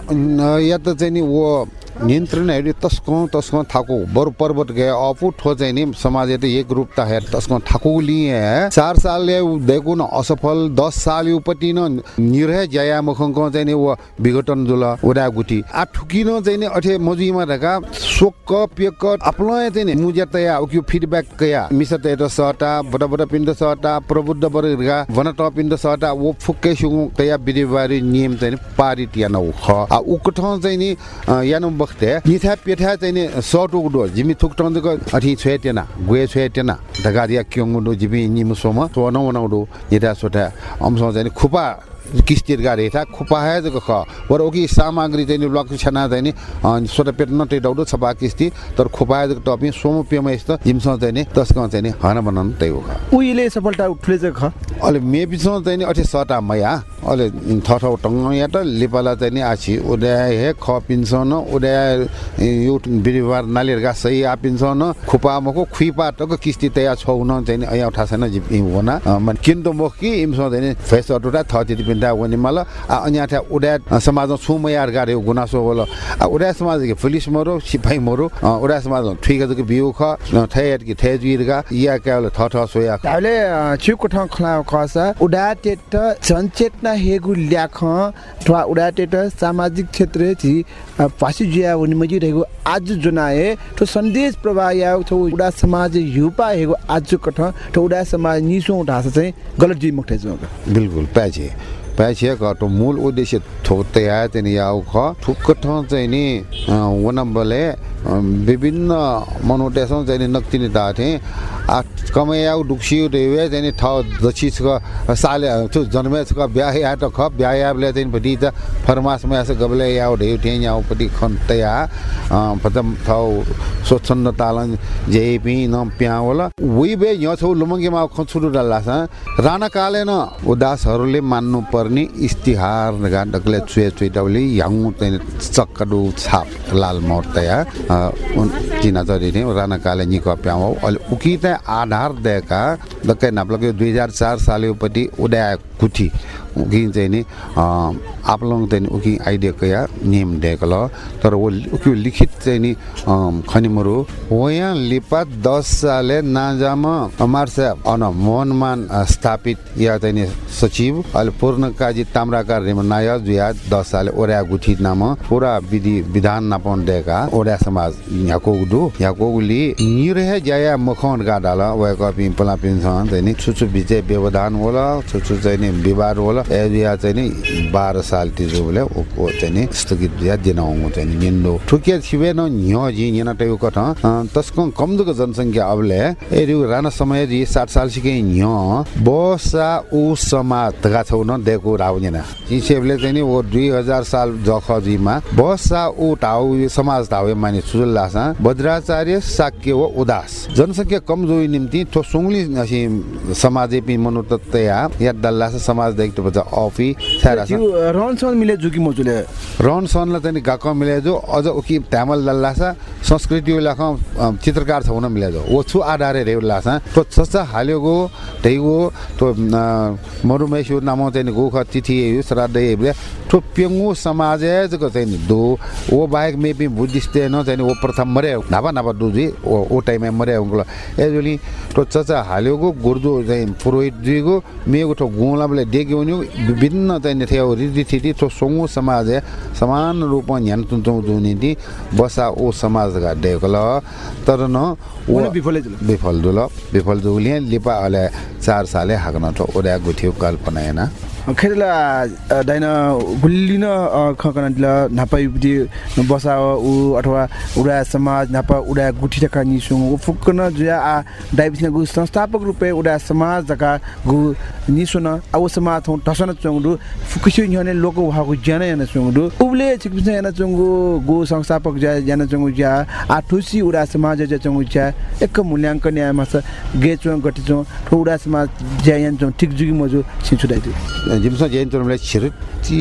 या त चाहिँ नि वो नियन्त्रणहरू तस्को तस्को थाको। बरु पर्वत गए अपु ठो चाहिँ नि समाज त एक रूपता है तस्को थाको लिए। चार साल न असफल दस साल उपति न निरह जया मुखको चाहिँ वो विघटन जुल उडा गुटी। आ ठुकिन चाहिँ अठे मजुमा ढका सोक पेक आपलो चाहिँ मुजे तया उक्यु फिडब्याक कया मिस त सटा बडा बडा पिण्ड सटा प्रबुद्ध वर्गका वन त पिण्ड सटा वो फुक्कै सुगु कया विधिवारी नियम चाहिँ पारित न ख आ उकठ चाहिँ नि यानो wakte nitha pitha chani so tuk do jimi thuk tang de ko athi chhe te na gwe chhe te na daga dia kyong do jimi ni mu so ma so na wana do nitha so ta am so chani khupa किस्तिर गाडी था खुपा है जको ख। वर ओकी सामग्री चाहिँ block छना चाहिँ सोटा पेट न टे डाउडो छपा किस्ति तर खुपा जको टपि सोम पेम यस्तो जिमसँग चाहिँ नि तस्क चाहिँ नि हन बनाउनु त्यही हो ख। उहिले सफलता उठले चाहिँ ख अहिले मेपिसँग चाहिँ नि अठे सटा मैया अहिले ठ ठ टङ्ग या त लिपाला चाहिँ नि आछि उड्या हे ख पिन्छ न उड्या यो बिरुवा नालीहरूका सही आपिन्छ न खुपा मको खुइपा टको किस्ति तया छौ न चाहिँ नि अया उठा छैन जिप होना किन्तु मो कि इमसँग चाहिँ फेस अटुटा थ त्यति पिन्टा वनि मल आ अन्य ठा उड्या समाजमा छु मैयार गाडे गुनासो बोल आ उड्या समाज के पुलिस मरो सिपाही मरो अ, उड्या समाज ठिक जको बिउ ख ठेट कि ठे जुइरगा या क्याले ठ ठ सोया हामीले छिउको ठाउँ खला खसा उडा टेट जनचेतना हेगु ल्याख ठवा उडा टेट सामाजिक क्षेत्र छि फासी जुया हुने मजि रहेको आज जुनाए तो सन्देश प्रवाह या तो उडा समाज युपा हेगु आज कठ तो उडा समाज निसो ढासा चाहिँ गलत जी मुक्टे जोगा बिल्कुल प्याचे प्याचे घटो मूल उद्देश्य थोते आए त्यहाँदेखि याउ ठुक्क ठाउँ चाहिँ नि वनम्बले विभिन्न मनोटेसन चाहिँ नक्तिनी ताथे आ कमयाउ डुक्सियो रेवे चाहिँ ठाउँ दक्षि छ साले छु जन्मे छ ब्याह त ख ब्याह चाहिँ पटी त फरमासमा यास गबले याउ ढेउ ठे खन तया पतम ठाउँ स्वच्छन्द तालन जे पि न प्या होला वी बे यहाँ छौ लुमङ्गे मा खन्सुडु डल्ला छ राणा काले न उदासहरूले मान्नु पर्ने इस्तिहार। नगा डकले चुए डबली याउ चाहिँ चक्कडु छाप लाल मोट तया चिना चरी राणा काले निको प्याउ अहिले उकी त आधार देका दक्कै नाप्लक दुई हजार चार साल उपति उड्या कुठी। उकि चाहिँ नि आपलङ चाहिँ नि उकि आइडिया कया नियम दिएको ल तर वो उकि लिखित चाहिँ नि खनिमहरू वयाँ लिपा दस साले नाजाम अमार साहब अन मोहनमान स्थापित या चाहिँ नि सचिव अहिले पूर्ण काजी ताम्राकार रिमनाय जुया दस साले ओर्या गुठी नाम पुरा विधि विधान नापन दिएका ओर्या समाज यहाँको उडु यहाँको उली निरहे ज्याया मखन गाडाल वयको पिम्पला पिन्छन् चाहिँ नि छुचु विजय व्यवधान होला छुचु चाहिँ नि विवाद होला एरिया चाहिँ नि बाह्र साल तिजो बोले ओ चाहिँ नि स्थगित दिन आउँ चाहिँ नि निन्दो ठुके छिवे न न्यो जी निना टेउ कठ तस्को कमदुको जनसङ्ख्या अबले एरु राना समय जी साठ साल सिके न्यो बसा उ समाज तगा छौ न देखो राउनेन हिसेबले चाहिँ नि ओ दुई हजार साल जखजीमा बसा उ टाउ समाज टाउ माने सुजल्लासा भद्राचार्य साक्य व उदास जनसङ्ख्या कम जोइ निम्ति थो सुङ्ली समाजे पि मनुतत्तया या दल्लासा समाज देखते बच्चा अफी सहन मिले जुकी मजुले। रहन सहनलाई चाहिँ गाक मिलाइजो अझ उकि ट्यामल लल्लासा संस्कृति लाख चित्रकार छ हुन मिलाइजो ओ छु आधारे रे लासा। तो छसा हाल्योगो दैगो तो मरुमेश्वर नाम चाहिँ गोख तिथि यो श्राद्ध हेब्रे तो पेङ्गो समाज जको चाहिँ दो। ओ बाहेक मेबी बुद्धिस्ट न चाहिँ वो प्रथम मरे नापा नापा दुजी ओ ओ टाइममा मरे उङ्गल एजोली तो चचा हाल्योगो गुर्दो चाहिँ पुरोहित दिगो मेगो तो गोलाबले देग्यो नि विभिन्न चाहिँ थियो। रीतिथिति तो सोङो समाज समान रूपमा ध्यान तुन्तौ दुनिति बसा ओ समाजका डेकल तर न विफलै दुल विफल दुलिए लिपा अले चार साले हाक्न तो ओड्या गुथ्यो कल्पना हेन खेरला दाइन गुल्लिन खकनादिला नापा युपति बसा उ अथवा उडा समाज नापा उडा गुठी तका निसुङ उ फुक्कन जुया आ डाइबिस गु संस्थापक रुपे उडा समाज तका गु निसुन आउ समाज हौ ठसन चंगडु फुकिसु न्हने लोक वहागु ज्यान यान चंगडु उबले छिकपिस यान चंगु गु संस्थापक ज्या यान चंगु ज्या आ ठुसी उडा समाज ज्या चंगु ज्या एक मूल्यांकन या मास गे गति चंग उडा समाज ज्या यान चंग ठिक जुगी मजु छिछुदाइ जिमसा जैन तुमले छिरती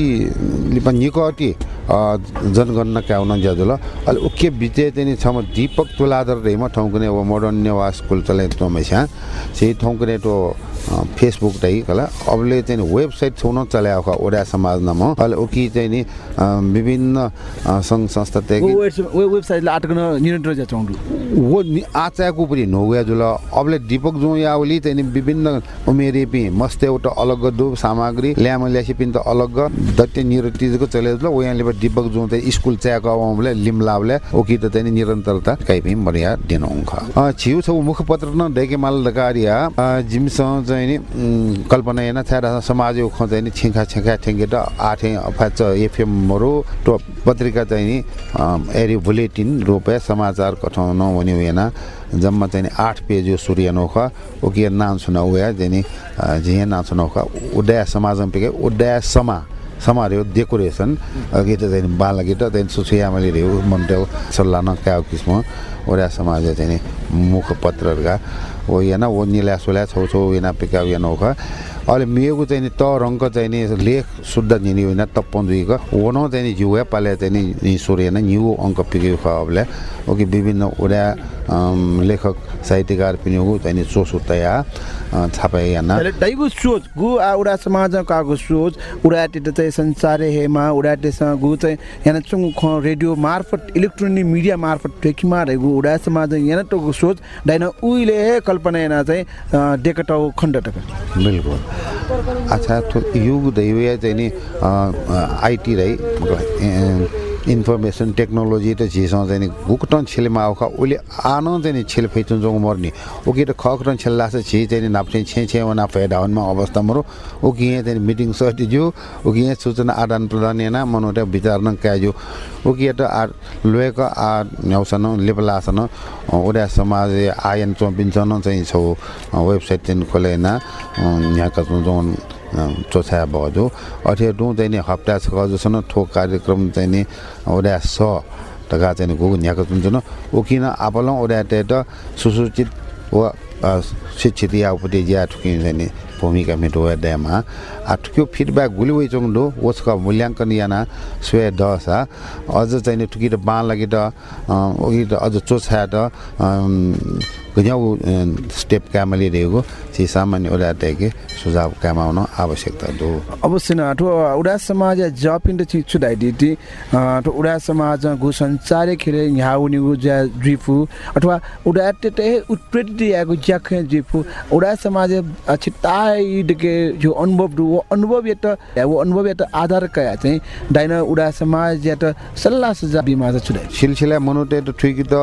लिपा निकटी जनगणना क्याउन ज्याजुल अहिले उके बिते चाहिँ छम दीपक तुलाधर रेमा ठाउँकुने अब मोडर्न नेवा स्कुल चलाइ तमेसा चाहिँ ठाउँकुने तो फेसबुक तै कला। अबले चाहिँ वेबसाइट छौन चलाएको खा ओडा समाज नाम अहिले उकि चाहिँ नि विभिन्न सङ्घ संस्था त्यही वेबसाइटले आटकन निरन्तर जा चौँडु वो आचाको पनि नौया जुल। अबले दीपक जो यावली चाहिँ नि विभिन्न उमेरी पि मस्त एउटा अलग दु सामग्री ल्याम ल्यासी पिन त अलग। दत्ते निरतिजको चले जुल ओ यहाँले दीपक जो चाहिँ स्कुल च्याको अवले लिमलावले ओकि त चाहिँ नि निरन्तरता काइ पनि बढिया दिन उङ्ख छिउ छ मुखपत्र न देखे माल दकारिया जिमसँग चाहिँ नि। कल्पना हेन छ्यारा समाज उख चाहिँ नि। छिङ्खा छिङ्खा ठेङ्गे त आठे अफाच एफएमहरू तो पत्रिका चाहिँ नि एरी बुलेटिन रूपे समाचार कठाउन हुने होइन जम्मा चाहिँ आठ पेज सूर्य नौख। ओके नाम सुना उया चाहिँ नि झिया नाम सुनौख उदय समाज पिके उदय समा। समारो डेकोरेसन। गीत चाहिँ बाल गीत चाहिँ सुसुयामले रेउ मन्ट्याउ सल्लाह न क्या किसिम ओडा समाज चाहिँ मुखपत्रहरूका ओ येन ओ निल्या सोल्या छौछौ येना पिका येन ओख अहिले मेगु चाहिँ नि त रङ्क चाहिँ नि लेख शुद्ध निनी होइन तप्पन्जुइक ओनो चाहिँ नि जिउ पाले चाहिँ नि निसोर होइन न्यु अङ्क पिके ख अबले। ओके विभिन्न अम, लेखक साहित्यकार पनि हो चाहिँ नि सोसु तया छापाइ याना। दाइगु सोच गु आ उडा समाज कागु सोच उडा टेट चाहिँ संसारे हेमा उडा टेसँग गु चाहिँ याना चुङ ख रेडियो मार्फत इलेक्ट्रोनिक मिडिया मार्फत टेकिमा रहेगु उडा समाज याना टोगु सोच डाइन उइले कल्पना याना चाहिँ डेकटाउ खण्ड टक बिल्कुल अच्छा युग दैवीय चाहिँ नि आइटी रही इन्फर्मेसन टेक्नोलोजी त झिसँग चाहिँ गुकटन छेलमा आउखा उसले आनो चाहिँ छेल फैचुन जोङ मर्ने ओके त खकटन छेल्ला छ छि चाहिँ नि नाप्ने छे छे वना फेडाउनमा अवस्था मरो ओके यहाँ चाहिँ मिटिङ सर्टी जो ओके यहाँ सूचना आदान प्रदान यहाँ मनोटा विचार क्याजो ओके त आ लोएको आ न्याउसन लेपलासन ओडा समाज आयन चम्पिन्छन चाहिँ छौ वेबसाइट चाहिँ खोलेन यहाँका जोन चोछा भयो अठे डु चाहिँ नि हप्ता छ जसन ठो कार्यक्रम चाहिँ नि ओडा स टका चाहिँ गु जुन जुन उकिन ओडा टेट सुसूचित व शिक्षित या उपति ज्या चाहिँ नि भूमिका मिटो आ ठुक्यो फिडब्याक वइ चोङ दो वसका मूल्याङ्कन याना स्वे दसा अझ चाहिँ ठुकी त बाँ लागि त त अझ चोछा त गन्याउ स्टेप कामले रहेको सी सामान्य टेके सुझाव कामाउन आवश्यकता दो अवश्य न ठो उडा समाज जब पिन्ड छि छुदाइ दिति ठो उडा समाज गु संचारे खेले निगु ज्या द्रिफु अथवा उडा टेटे उत्प्रेत दियागु ज्याख उडा समाज छिताइ दके जो अनुभव वो अनुभव यत वो अनुभव यत आधार कया चाहिँ दाइन उडा समाज यत सल्लाह सुझाव बिमा छुदाइ सिलसिला मनुते त ठुकी त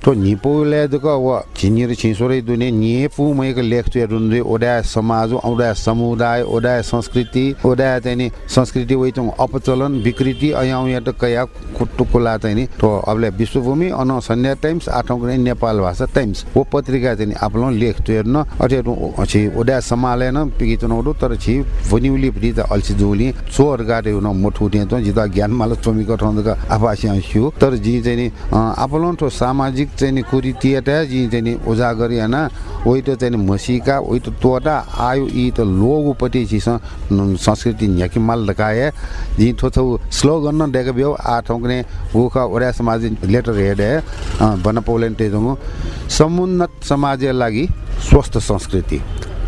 तो निपोले दक व झिनिर छिसोरे दुने निपु मयक लेख्छु रुन्जे ओडा समाज ओडा समुदाय ओडा संस्कृति ओडा चाहिँ नि संस्कृति वइ चोङ अपचलन विकृति अयाउ या त कया कुटुकुला चाहिँ नि तो अबले विश्वभूमि अन सन्ध्या टाइम्स आठौँ नेपाल भाषा टाइम्स वो पत्रिका चाहिँ आफ्नो लेख्छु हेर्न अठे छि ओडा समाले न पिगी चुनौडो तर छि भनिउली फ्री त अल्छि जुली चोर गाडे न मोठु थे त जिता ज्ञान माल चोमिको ठन्दका आभासी छु तर जी चाहिँ नि सामाजिक चाहिँ नि कुरीतियता जी चाहिँ नि उजागर याना ओइ त चाहिँ मसिका ओइ त तोटा आयो यी त लोगोपट्टि चिस संस्कृति न्याकी माल दकाए जी थो थो स्लोगन न डेक बियो आ ठौकने वोका ओरा समाज लेटर हेड है बन पोलेन समुन्नत समाज लागि स्वस्थ संस्कृति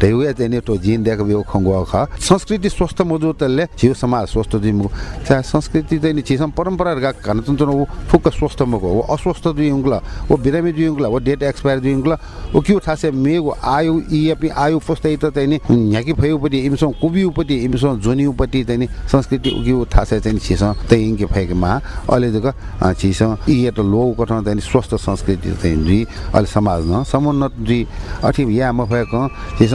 दैवे चाहिँ तो जिन बियो खंगवा ख। संस्कृति स्वस्थ मजो तले जीव समाज स्वस्थ जिमु चाहे संस्कृति चाहिँ नि चिसम परम्परा गा कन चुन वो फुक स्वस्थ मको। वो अस्वस्थ दुई उंगला वो बिरामी दुई उंगला वो डेट एक्सपायर दुई उंगला वो क्यु थासे मेगो आयु इएपि आयु फस्तै त चाहिँ नि न्याकी फयुपट्टि इमसो कुबिउपट्टि इमसो जोनिउपट्टि चाहिँ संस्कृति उक्यु थासे चाहिँ चिस तै इङ्के फैकमा अहिले जग चिस इए त लो कठन चाहिँ स्वस्थ संस्कृति चाहिँ दुई अहिले समाज न समुन्नत दुई अठि या म भएको चिस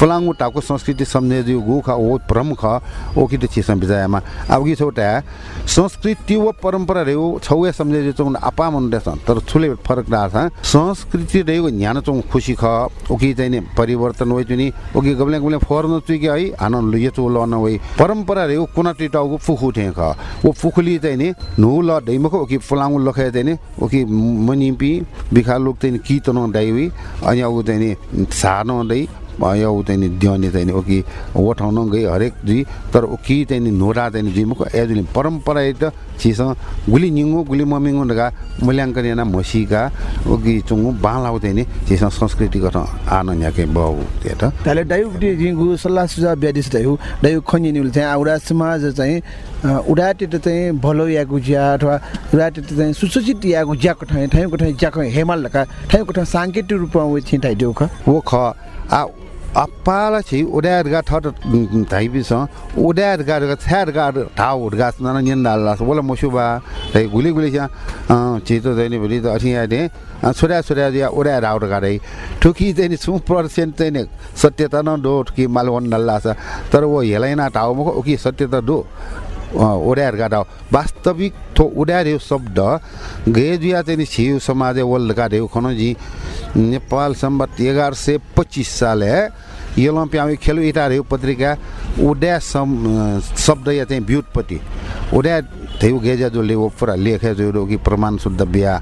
पलाङ्गु टाको संस्कृति सम्झे जो गु खा ओ प्रमुख ओ कि चिस बिजायमा अब कि छोटा संस्कृति व परम्परा रे छौए सम्झे जो चौन आपा मन तर छुले फरक रहा था संस्कृति रे ज्ञान चौ खुसी ख ओकि चाहिँ नि परिवर्तन होइ जुनि ओकि गबले गबले फोर्न चुइ है हान लुये चो लन होइ परम्परा रे कुना टिटाउको फुखु ख। ओ फुखुली चाहिँ नि नु ल दैमको ओकि फलाङ्गु लखे चाहिँ नि ओकि मनिपी बिखा लोक चाहिँ कि तनो अनि उ चाहिँ नि सानो दै यो चाहिँ नि दिउने चाहिँ नि ओकि ओठाउन गई हरेक जी तर ओकि चाहिँ नि नोरा जिमुको एजुली परम्परा त चिस गुली निङ्गो गुली ममिङ्गो नगा मूल्याङ्कन याना मसिका ओकि चुङ्गु बालाउ चाहिँ नि चिस संस्कृति गठ आन याके बहु त्यो त। ताले दायु जिङगु सल्लाह सुझाव ब्यादिस दायु दायु खनि निउल चाहिँ आउडा समाज चाहिँ उडाटे त चाहिँ भलो यागु ज्या अथवा उडाटे त चाहिँ सुसूचित यागु ज्याको ठाउँ ठाउँको ठाउँ ज्याको हेमल ठाउँको ठाउँ साङ्केतिक रूपमा उ छिन्टाइ देउ ख? वो ख। आ अप्पाला छि। उड्यारगा ठट धाइबिस उड्यारगा छ्यारगा ढाउ उड्गा नन निन डाल्ला बोला चितो चाहिँ भरि त अठी आदे छोरा छोरा या उड्या राउट गाडै ठुकी चाहिँ छु पर्सेन्ट चाहिँ नि ओड्यार गाडा वास्तविक थो उड्यार यो शब्द गेजुया चाहिँ छिउ समाज वर्ल्ड का रेउ खनो जी नेपाल सम्बत एघार सय पच्चिस साल यलम खेलु इटा रेउ पत्रिका उड्या शब्द या चाहिँ व्युत्पत्ति। उड्या थेउ गेजा जो ले पुरा लेखे जो प्रमाण शुद्ध बिहा।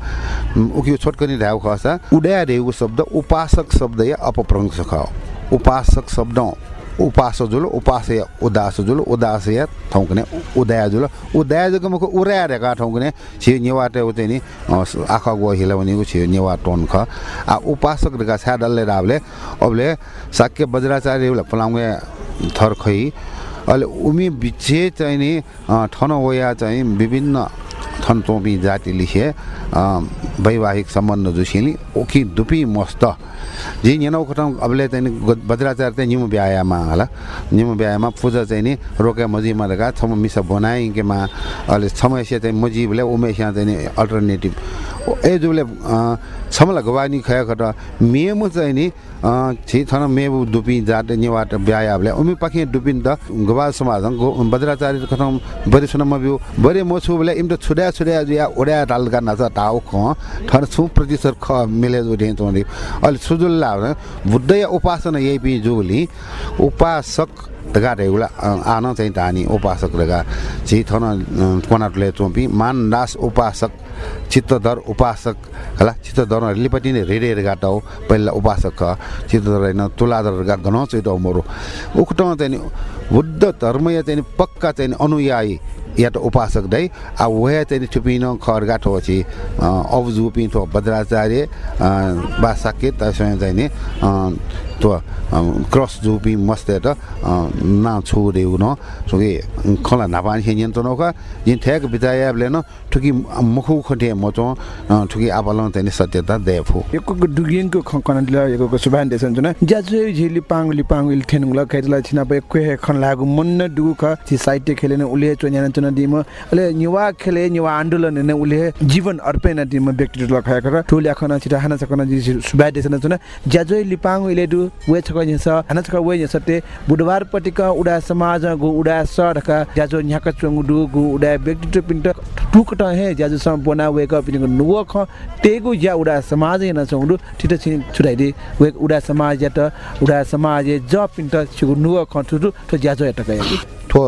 उकि छोटकनी ढाउ खसा उड्या रेउ शब्द उपासक शब्द या अपप्रंश ख उपासक शब्द उपासय उदास जुलो उदासय ठाउँकने उदय जुलो उदय जको मुख उर्याएर का ठाउँकने छि नेवाटे चाहिँ नि आँखा गो हिला भनेको छि नेवा टोन ख आ उपासक रका छा डल्ले रावले अबले साक्य बज्राचार्य पलाउँगे थर खै अहिले उमी बिचे चाहिँ नि ठन वया चाहिँ विभिन्न थन तोपी जाति लिखे वैवाहिक सम्बन्ध जुसिली ओखी दुपी मस्त। जी नेनौ खटम अबले चाहिँ बज्राचार चाहिँ निमु ब्यायामा होला। निमु ब्यायामा पूजा चाहिँ नि रोके मजीमा रका छम मिसा बनाइकेमा अहिले समस्या चाहिँ मजीबले उमेस्या चाहिँ नि अल्टरनेटिभ ए जुले छमला गवानी खया खट मेमु चाहिँ नि छि थन मेबु दुपी जात नेवाट ब्यायाबले उमी पाखि दुपिन त गवा समाज बज्राचार्य खतम बरे सुनमा बिउ बरे मछु इम त छुड्या छुड्या ओड्या नाच टाउ ख थन छु प्रतिशत ख मिले उठे तोनी अहिले सुजुल्ला बुद्ध या उपासना यही पि जुली उपासक दगा रेगुला आन चाहिँ धानी उपासक दगा झि थन कोनाटले चोपी मान दास उपासक चित्तधर उपासक होला? चित्तधर लिपट्टि नै रेडे गाट हो पहिला उपासक चित्तधर होइन तुलाधर गा घन चाहिँ मोरो उक्त चाहिँ नि बुद्ध धर्म या चाहिँ नि पक्का चाहिँ नि अनुयायी या त उपासक दै आ वह चाहिँ छुपिन खरगा ठो छि अवजु पिन ठो भद्राचार्य बा साके तसँग चाहिँ नि तो क्रस जुपी मस्ते त ना छु रेउ न। सोगे खला नापान खे नियन्त्रण का जिन न ठुकी मुखु खटे मचो ठुकी आपालन चाहिँ सत्यता देफु। एको खकन दिला एको सुभान देसन जुन ज्याजु झिली पाङ लिपाङ इल थेनुला खैतला छिना पे क्वे खन लागु मन दुगु ख छि साहित्य खेलेन उले चोन्यान चुन दिम। अले खेले निवा आन्दोलन ने उले जीवन अर्पेन दिम व्यक्तित्व लखाय कर। ठुल्या खन छिटा हाना सकन जि सुभान देसन जुन ज्याजु लिपाङ इले दु वे छक यस हाना छक वे ते। बुधबार पटिका उडा समाज गु उडा सडका। ज्याजु न्याक चंगु दु गु उडा व्यक्तित्व पिन्ट। टुकट हे ज्याजु बना वेक पिन नुव ख तेगु ज्या उडा समाज न चंगु ठिट छि छुडाइदे वे उडा समाज या त उडा समाज ज पिन्ट छु नुव ख ठुटु त ज्याजु या त गए ठो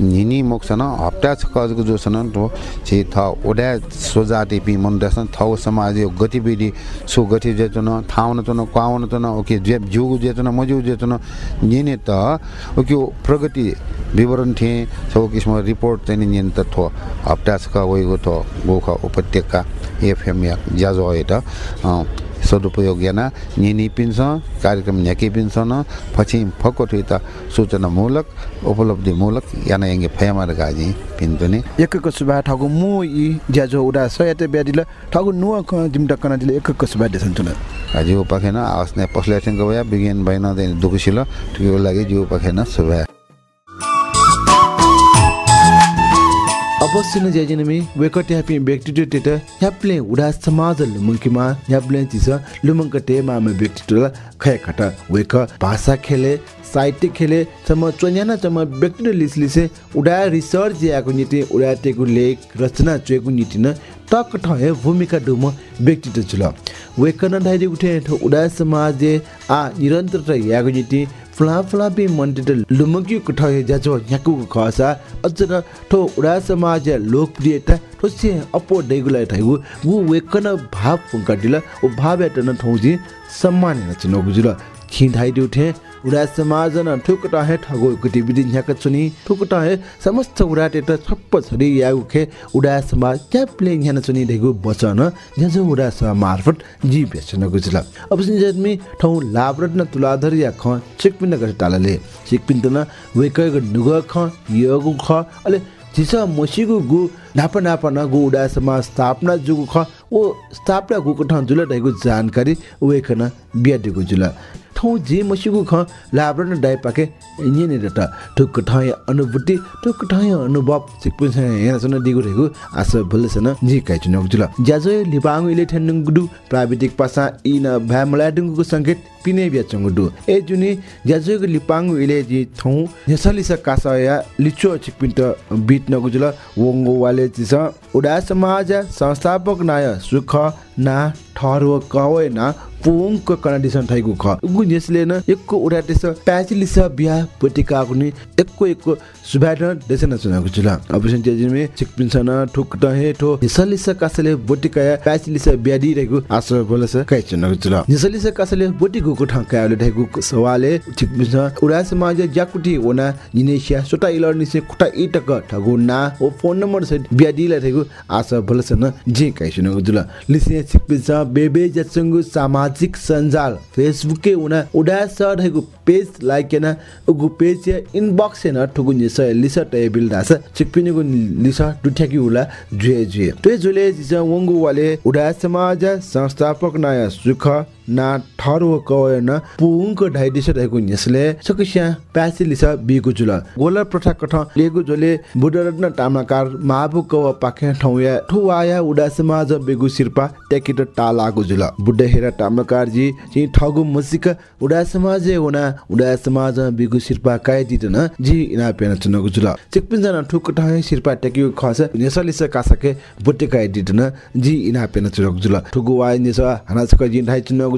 युग लिखित जग भनि पिन मरो भनि उसिक न्यु अफो एजुलिन ठो निनी मोक्सन हप्ता छ कजको जो छन् तो छि थ ओडा सोजाति पि मन दसन थौ समाज यो गतिविधि सो गति जेतन थाउन तन क्वाउन तन ओके जे जुगु जेतन मजु जेतन निने त ओके प्रगति विवरण थे सो किसिम रिपोर्ट चाहिँ नियन त थो हप्ता छ वइगो त गोख उपत्यका एफएम या ज्याजो एटा सदुपयोग याना निनी पिन्छ कार्यक्रम न्याके पिन्छ न पछि फको थुइ त सूचनामूलक उपलब्धिमूलक याना यङ्गे फयामार गाजी पिन्तु नि एकको सुभा ठगु मु इ ज्याजो उडा सयते ब्यादिल ठगु नुव ख जिम टक्कन दिले एकको सुभा देसन चुन हाजी उपाखेन आवास ने पसले थिंग गया बिगिन बाइन देन दुखसिल ठिक लागि जिउ उपाखेन सुभा। अवश्य न ज्याजिनमी वेकट ह्यापी व्यक्तित्व टेट ह्याप्ले उडा समाज लुमुङ्कीमा ह्याप्ले चिस लुमुङ्क टे मामे व्यक्तित्व खय खट वेक भाषा खेले साहित्य खेले चम चोन्याना चम व्यक्तित्व लिस लिसे उडा रिसर्च याको नीति उडा टेकु लेख रचना चेकु नीति न टक ठहे भूमिका डुम व्यक्तित्व चुल वेकन धाइदि उठे उडा समाज आ निरन्तरता याको नीति फला फला बे मन्टे लुमकी कुठाय जाजो याकु खसा अझ ठो उडा समाज लोकप्रियता ठो से अपो डेगुला थाइगु। गु वेकन भाव पुंकाटिला ओ भाव एटन ठौजी सम्मान नचनो गुजुल। खिंधाइ दिउथे उडा समाज न ठुकटा हे ठगो गतिविधि न्याक चुनी ठुकटा हे समस्त उडा टेट छप्प छरी यागु खे उडा समाज क्याप्ले न्यान चुनी देगु बचन ज्याजो उडा स मार्फत जी बेचन गुजला। अब जदमी ठौ लाभरत्न तुलाधर या ख चिकपिन गरे टालले। चिकपिन त न वेकय नुग ख यगु ख अले जिसा मसिगु गु नाप नाप न गु उडा समाज स्थापना जुगु ख ओ स्थापना गु ठ जुल दैगु जानकारी वेखन बिया दिगु जुल ठौ जे मसिगु ख लाब्रन डाइ पाके इnye ने दटा ठुक ठय अनुभूति ठुक ठय अनुभव। हेन सन दिगु रेगु आस भलसन जी काइ चुन जुल ज्याजो लिबाङ इले ठेन गुडु प्राविधिक पासा इन भ्यामला दुगु संकेत पिने बिया चंगुडु ए जुनि ज्याजो लिपाङ इले जी थौ नेसलिस कासया लिचो चिकपिन त बिट नगु जुल वंगो वाले चिस उडा समाज संस्थापक नाय सुख ना ठहरो कवे ना पुङको कन्डिसन थाइगु ख गु नेसले न एकको तेस प्याचिलिस बिया पटिका कुनि एकको एकको सुबाड देसन सुनागु जुल अबसन तेजिमे चिकपिन सन ठुक त हे ठो नेसलिस कासले बोटिका प्याचिलिस बिया दि रहेगु आस बोलस काइ चुनागु जुल नेसलिस कासले बोटि गुको ठंका आले थाइगु सवाले चिकपिन सन उडा समाज ज्याकुटी ओना इनेसिया सोटा इलर निसे खुटा इटक ठगु ना ओ फोन नम्बर से बिया दि रहेगु आस बोलस न जे काइ सुनागु जुल लिसिया चिकपिन सन बेबे जसंगु सामाजिक सञ्जाल फेसबुके उना उडा सरहेको पेज लाइक केना उगु पेज इनबॉक्स न ठुगु निस लिस टे बिल दास चिकपिनिगु लिस दुठ्याकी उला जुए जुए तो जुले जिस वंगु वाले उडा समाज संस्थापक नाय सुख ना ठरो कवे न पुङको ढाइदिस रहेको न्यसले सकस्या प्यासी लिसा बिगु जुल। गोला प्रथा कठ लेगु जोले बुडरत्न टामनाकार महाबु कव पाखे ठौया ठुवाया उडा समाज बेगु सिरपा टेकिट टालागु जुल। बुड्डे हेरा टामनाकार जी ची ठगु मुसिक उडा समाज उना उडा समाज बिगु सिरपा काय दितन जी इना पेन चनगु जुल। चिकपिन जना ठुक ठय सिरपा टेकिउ खस नेसलिस कासके बुट्टे काय दितन जी इना पेन चनगु जुल। ठुगु वाइ नेस हानासक जी ढाइ चनगु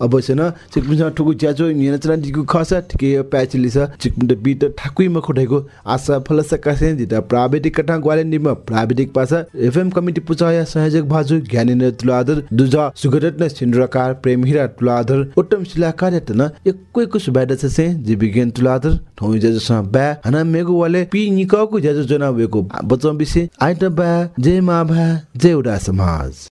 ख तिथि मिथि पुङक ढाइ दिस उडा सज्याजो गुब्लेन निसे न्यागु ख तिथि मिथि पुङक ढाइ दिस अवश्य न चिकपिन ठुगु ज्याजो नियन चला दिगु खस ठिके प्याचिलिस चिकपिन बिट ठाकुइ म खुटेको आशा फलस कासे जिता प्राविधिक कथा ग्वाले निम प्राविधिक पासा एफएम कमिटी पुचाया सहयोग भाजु ज्ञानेन्द्र तुलाधर दुजा सुगरत्न सिन्द्रकार प्रेम हिरा तुलाधर उत्तम शिलाकार न एकैको सुबाइदा से जीविज्ञान तुलाधर ठौ जज स बा हना मेगु वाले पि निकको जज जना वेको बचम बिसे आइट बा जय मा भा जय उडा समाज।